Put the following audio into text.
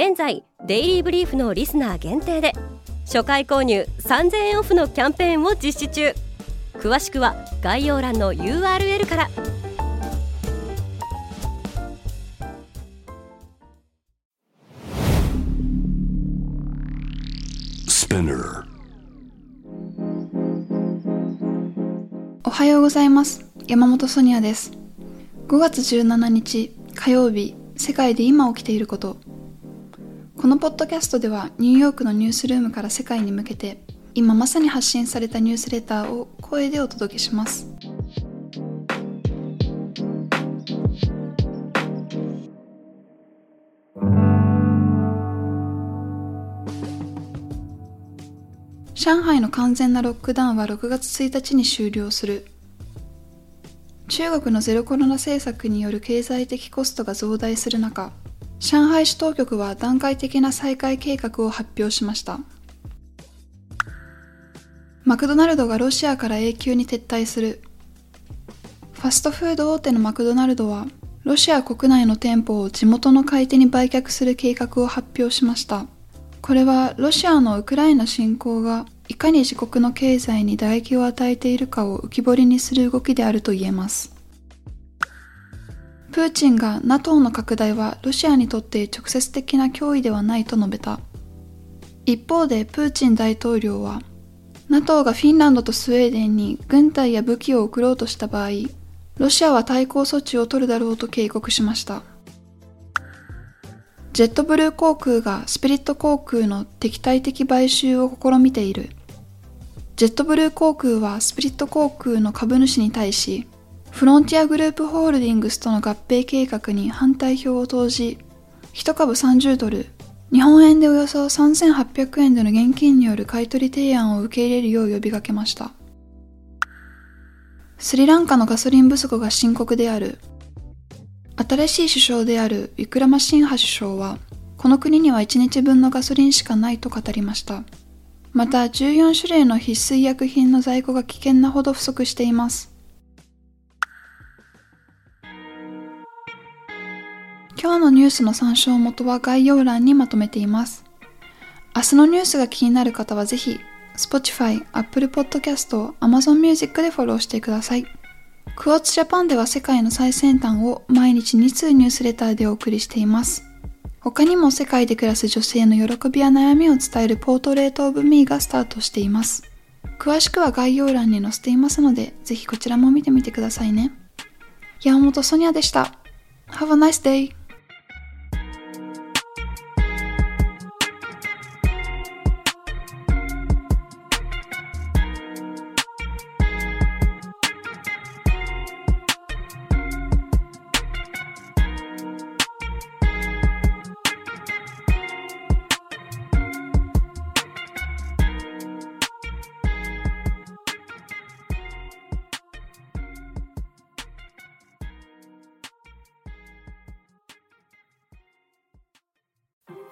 現在デイリーブリーフのリスナー限定で初回購入3000円オフのキャンペーンを実施中。詳しくは概要欄の URL から。おはようございます。山本ソニアです。5月17日火曜日世界で今起きていることこのポッドキャストではニューヨークのニュースルームから世界に向けて今まさに発信されたニュースレターを声でお届けします。上海の完全なロックダウンは6月1日に終了する。中国のゼロコロナ政策による経済的コストが増大する中、上海市当局は段階的な再開計画を発表しました。マクドナルドがロシアから永久に撤退する。ファストフード大手のマクドナルドは、ロシア国内の店舗を地元の買い手に売却する計画を発表しました。これはロシアのウクライナ侵攻がいかに自国の経済に打撃を与えているかを浮き彫りにする動きであると言えます。プーチンが NATO の拡大はロシアにとって直接的な脅威ではないと述べた。一方でプーチン大統領は NATO がフィンランドとスウェーデンに軍隊や武器を送ろうとした場合、ロシアは対抗措置を取るだろうと警告しました。ジェットブルー航空がスピリット航空の敵対的買収を試みている。ジェットブルー航空はスピリット航空の株主に対し、フロンティアグループホールディングスとの合併計画に反対票を投じ、1株30ドル、日本円でおよそ3800円での現金による買取提案を受け入れるよう呼びかけました。スリランカのガソリン不足が深刻である。新しい首相であるウィクラマシンハ首相は、この国には1日分のガソリンしかないと語りました。また14種類の必須医薬品の在庫が危険なほど不足しています。今日のニュースの参照元は概要欄にまとめています。明日のニュースが気になる方はぜひ、Spotify、Apple Podcast、Amazon Music でフォローしてください。クォーツジャパンでは世界の最先端を毎日2通ニュースレターでお送りしています。他にも世界で暮らす女性の喜びや悩みを伝えるポートレートオブミーがスタートしています。詳しくは概要欄に載せていますので、ぜひこちらも見てみてくださいね。山本ソニアでした。Have a nice day!